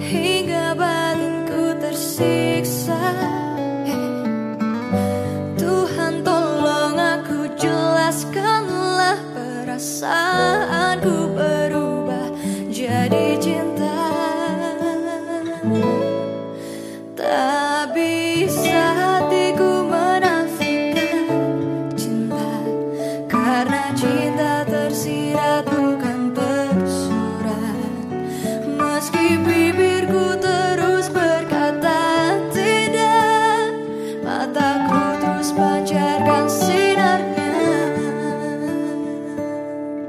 hingga batinku tersiksa. Tuhan tolong aku jelaskanlah perasaanku berubah jadi cinta. Tak bisa hatiku menafikan cinta karena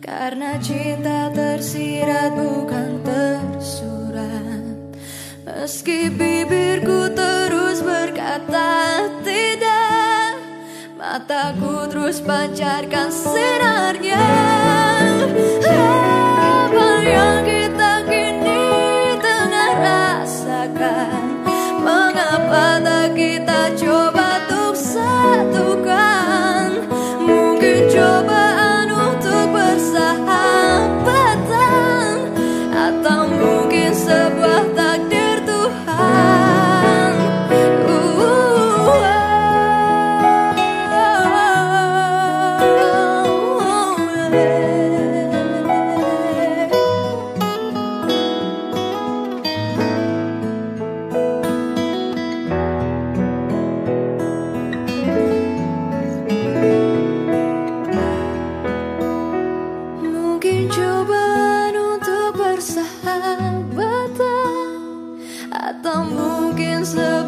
Karena cinta tersirat bukan tersurat. Meski bibirku terus berkata tidak Mataku terus pancarkan sinarnya Há tão tak mungkin selalu